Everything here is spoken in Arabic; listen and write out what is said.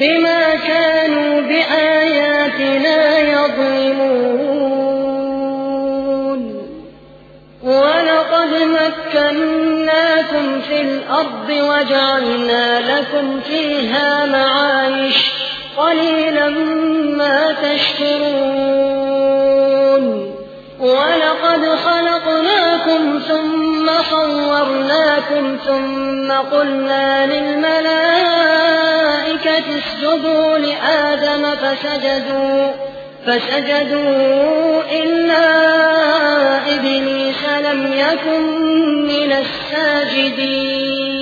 بما كانوا بآياتنا يظلمون. ولقد مكناكم في الأرض وجعلنا لكم فيها معايش قليلا ما تشكرون. ولقد خلقناكم ثم صورناكم ثم قلنا للملائكة اسجدوا لآدم فسجدوا فسجدوا إلا إبليس لم يكن من الساجدين.